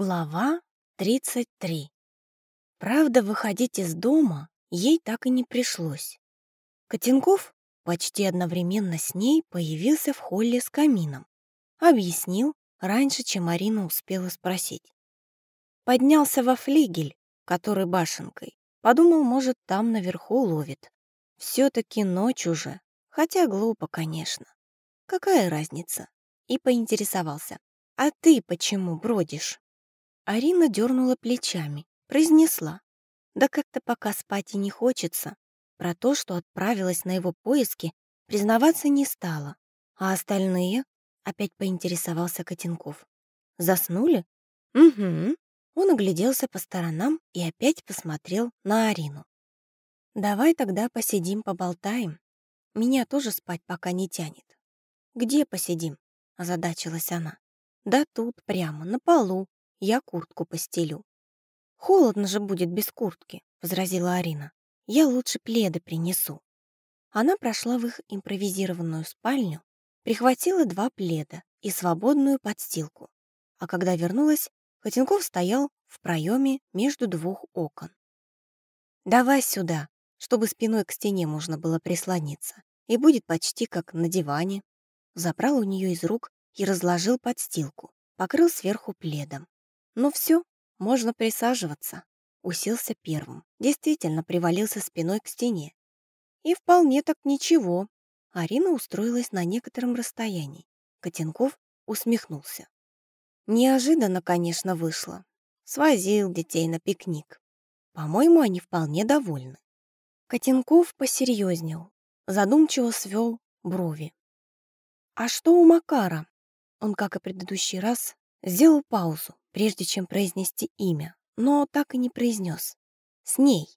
Глава 33. Правда, выходить из дома ей так и не пришлось. Котенков почти одновременно с ней появился в холле с камином. Объяснил раньше, чем Марина успела спросить. Поднялся во флигель, который башенкой. Подумал, может, там наверху ловит. Все-таки ночь уже, хотя глупо, конечно. Какая разница? И поинтересовался. «А ты почему бродишь?» Арина дернула плечами, произнесла. Да как-то пока спать и не хочется. Про то, что отправилась на его поиски, признаваться не стала. А остальные? Опять поинтересовался Котенков. Заснули? Угу. Он огляделся по сторонам и опять посмотрел на Арину. «Давай тогда посидим, поболтаем. Меня тоже спать пока не тянет». «Где посидим?» — озадачилась она. «Да тут, прямо, на полу, я куртку постелю». «Холодно же будет без куртки», — возразила Арина. «Я лучше пледы принесу». Она прошла в их импровизированную спальню, прихватила два пледа и свободную подстилку. А когда вернулась, Котенков стоял в проеме между двух окон. «Давай сюда, чтобы спиной к стене можно было прислониться, и будет почти как на диване». Забрал у нее из рук и разложил подстилку, покрыл сверху пледом. Ну все, можно присаживаться. Уселся первым. Действительно привалился спиной к стене. И вполне так ничего. Арина устроилась на некотором расстоянии. Котенков усмехнулся. Неожиданно, конечно, вышло. Свозил детей на пикник. По-моему, они вполне довольны. Котенков посерьезнел, задумчиво свел брови. «А что у Макара?» Он, как и предыдущий раз, сделал паузу, прежде чем произнести имя, но так и не произнес. «С ней».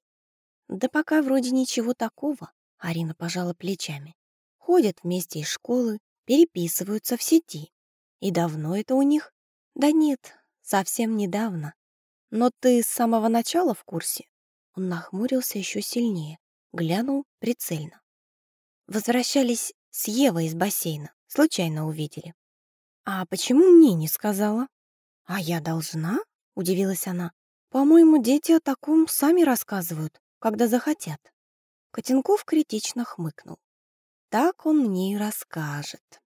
«Да пока вроде ничего такого», — Арина пожала плечами. «Ходят вместе из школы, переписываются в сети. И давно это у них?» «Да нет, совсем недавно. Но ты с самого начала в курсе?» Он нахмурился еще сильнее, глянул прицельно. Возвращались с Евой из бассейна, случайно увидели. «А почему мне не сказала?» «А я должна?» — удивилась она. «По-моему, дети о таком сами рассказывают, когда захотят». Котенков критично хмыкнул. «Так он мне и расскажет».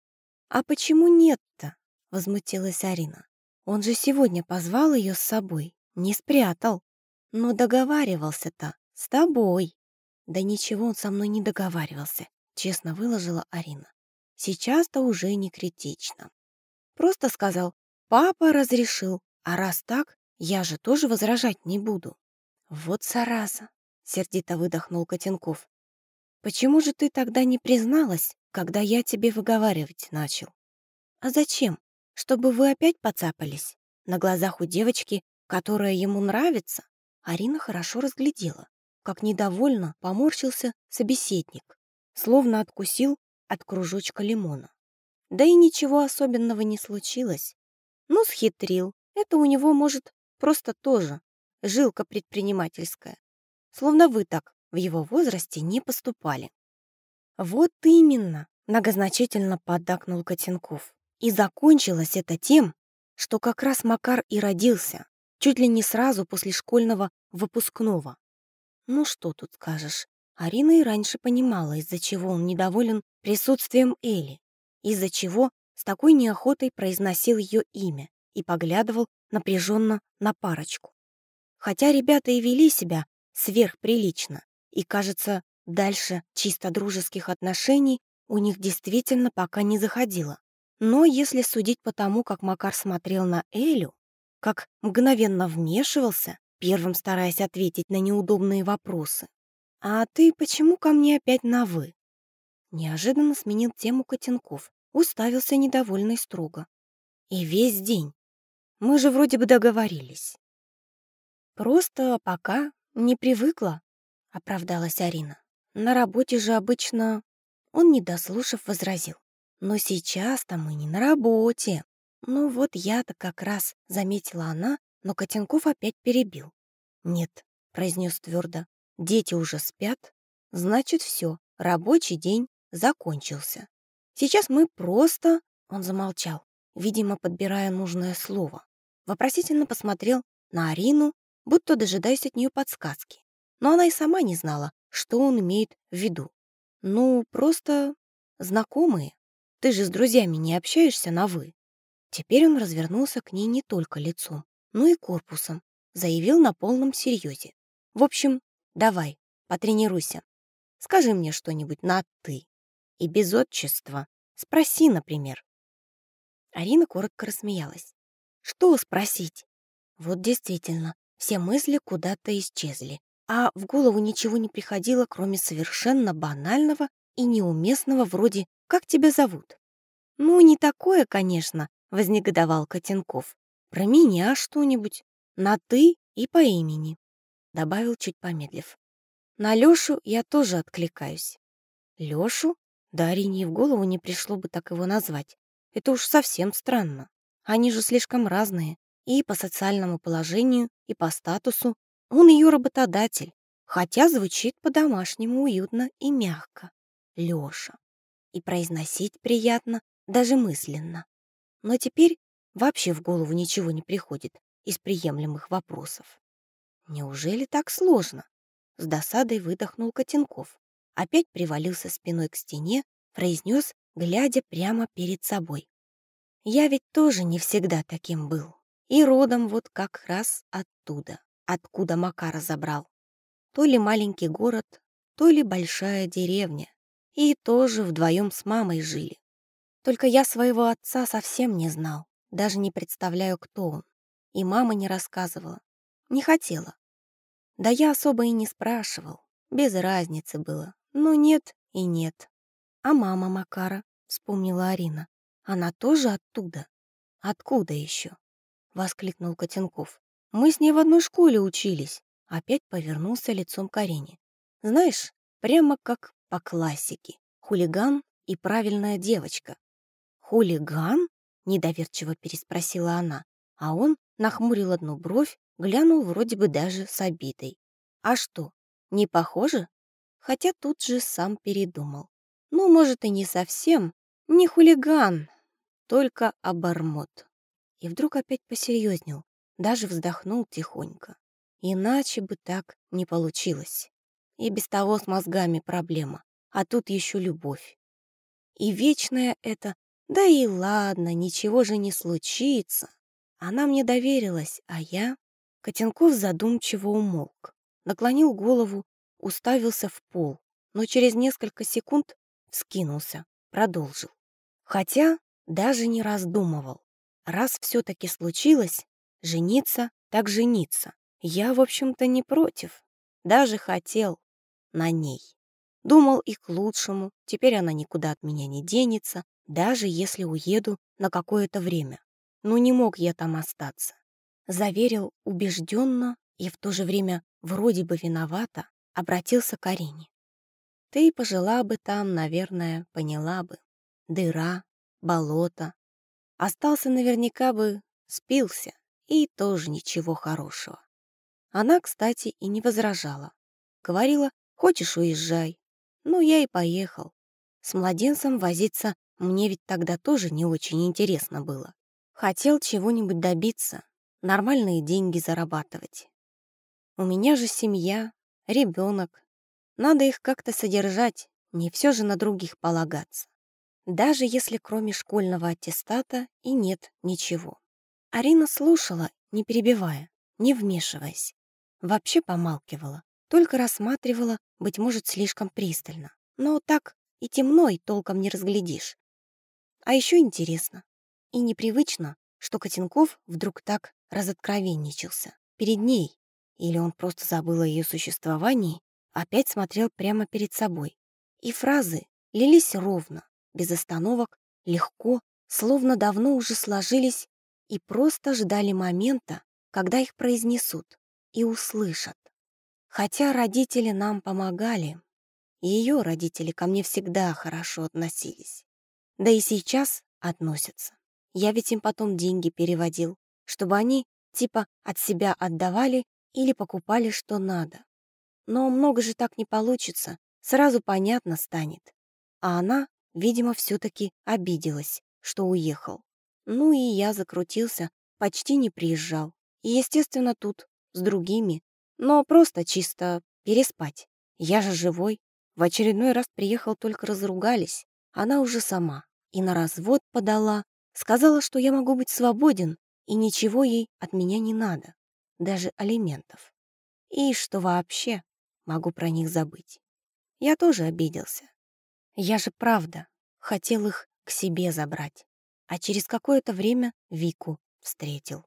«А почему нет-то?» — возмутилась Арина. «Он же сегодня позвал ее с собой, не спрятал. Но договаривался-то с тобой». «Да ничего он со мной не договаривался», — честно выложила Арина. «Сейчас-то уже не критично. Просто сказал, Папа разрешил, а раз так, я же тоже возражать не буду. Вот зараза, сердито выдохнул Котенков. Почему же ты тогда не призналась, когда я тебе выговаривать начал? А зачем? Чтобы вы опять поцапались? На глазах у девочки, которая ему нравится? Арина хорошо разглядела, как недовольно поморщился собеседник, словно откусил от кружочка лимона. Да и ничего особенного не случилось. Ну, схитрил. Это у него, может, просто тоже жилка предпринимательская. Словно вы так в его возрасте не поступали. Вот именно, многозначительно поддакнул Котенков. И закончилось это тем, что как раз Макар и родился, чуть ли не сразу после школьного выпускного. Ну что тут скажешь, Арина и раньше понимала, из-за чего он недоволен присутствием Эли, из-за чего с такой неохотой произносил ее имя и поглядывал напряженно на парочку. Хотя ребята и вели себя сверхприлично, и, кажется, дальше чисто дружеских отношений у них действительно пока не заходило. Но если судить по тому, как Макар смотрел на Элю, как мгновенно вмешивался, первым стараясь ответить на неудобные вопросы. «А ты почему ко мне опять на «вы»?» Неожиданно сменил тему Котенков, уставился недовольно и строго. И весь день. Мы же вроде бы договорились. Просто пока не привыкла, оправдалась Арина. На работе же обычно... Он, не дослушав, возразил. Но сейчас-то мы не на работе. Ну вот я-то как раз, заметила она, но Котенков опять перебил. Нет, произнес твердо, дети уже спят, значит все, рабочий день закончился. Сейчас мы просто...» Он замолчал, видимо, подбирая нужное слово. Вопросительно посмотрел на Арину, будто дожидаясь от нее подсказки. Но она и сама не знала, что он имеет в виду. Ну, просто знакомые. Ты же с друзьями не общаешься на «вы». Теперь он развернулся к ней не только лицом, но и корпусом, заявил на полном серьезе. В общем, давай, потренируйся. Скажи мне что-нибудь на «ты». И без отчества. Спроси, например. Арина коротко рассмеялась. Что спросить? Вот действительно, все мысли куда-то исчезли, а в голову ничего не приходило, кроме совершенно банального и неуместного вроде «Как тебя зовут?». «Ну, не такое, конечно», — вознегодовал Котенков. «Про меня что-нибудь. На «ты» и по имени», — добавил чуть помедлив. «На Лёшу я тоже откликаюсь». «Лёшу?» Да Арине в голову не пришло бы так его назвать. Это уж совсем странно. Они же слишком разные. И по социальному положению, и по статусу. Он ее работодатель. Хотя звучит по-домашнему уютно и мягко. Лёша. И произносить приятно, даже мысленно. Но теперь вообще в голову ничего не приходит из приемлемых вопросов. Неужели так сложно? С досадой выдохнул Котенков опять привалился спиной к стене, произнес, глядя прямо перед собой. «Я ведь тоже не всегда таким был. И родом вот как раз оттуда, откуда Макара забрал. То ли маленький город, то ли большая деревня. И тоже вдвоем с мамой жили. Только я своего отца совсем не знал, даже не представляю, кто он. И мама не рассказывала, не хотела. Да я особо и не спрашивал, без разницы было, ну, нет и нет. А мама Макара, вспомнила Арина. Она тоже оттуда? Откуда еще? Воскликнул Котенков. Мы с ней в одной школе учились. Опять повернулся лицом к Арине. Знаешь, прямо как по классике. Хулиган и правильная девочка. «Хулиган?» — недоверчиво переспросила она, а он нахмурил одну бровь, глянул вроде бы даже с обидой. «А что, не похоже?» Хотя тут же сам передумал. Ну, может, и не совсем, не хулиган, только обормот. И вдруг опять посерьезнел, даже вздохнул тихонько. Иначе бы так не получилось. И без того с мозгами проблема, а тут еще любовь. И вечная это «да и ладно, ничего же не случится». Она мне доверилась, а я... Котенков задумчиво умолк, наклонил голову уставился в пол, но через несколько секунд вскинулся, продолжил. Хотя даже не раздумывал. Раз все-таки случилось, жениться так жениться. Я, в общем-то, не против. Даже хотел на ней. Думал и к лучшему, теперь она никуда от меня не денется, даже если уеду на какое-то время. Но не мог я там остаться. Заверил убежденно и в то же время вроде бы виновата, обратился к Арине. Ты пожила бы там, наверное, поняла бы. Дыра, болото. Остался наверняка бы, спился, и тоже ничего хорошего. Она, кстати, и не возражала. Говорила, хочешь, уезжай. Ну, я и поехал. С младенцем возиться мне ведь тогда тоже не очень интересно было. Хотел чего-нибудь добиться, нормальные деньги зарабатывать. У меня же семья, ребенок. Надо их как-то содержать, не все же на других полагаться. Даже если кроме школьного аттестата и нет ничего. Арина слушала, не перебивая, не вмешиваясь. Вообще помалкивала, только рассматривала, быть может, слишком пристально. Но так и темно, и толком не разглядишь. А еще интересно и непривычно, что Котенков вдруг так разоткровенничался перед ней, или он просто забыл о ее существовании, опять смотрел прямо перед собой. И фразы лились ровно, без остановок, легко, словно давно уже сложились и просто ждали момента, когда их произнесут и услышат. Хотя родители нам помогали, ее родители ко мне всегда хорошо относились. Да и сейчас относятся. Я ведь им потом деньги переводил, чтобы они типа от себя отдавали или покупали что надо. Но много же так не получится, сразу понятно станет. А она, видимо, все-таки обиделась, что уехал. Ну и я закрутился почти не приезжал. И, естественно, тут, с другими. Но просто чисто переспать. Я же живой. В очередной раз приехал, только разругались. Она уже сама. И на развод подала. Сказала, что я могу быть свободен, и ничего ей от меня не надо. Даже алиментов. И что вообще могу про них забыть. Я тоже обиделся. Я же правда хотел их к себе забрать, а через какое-то время Вику встретил.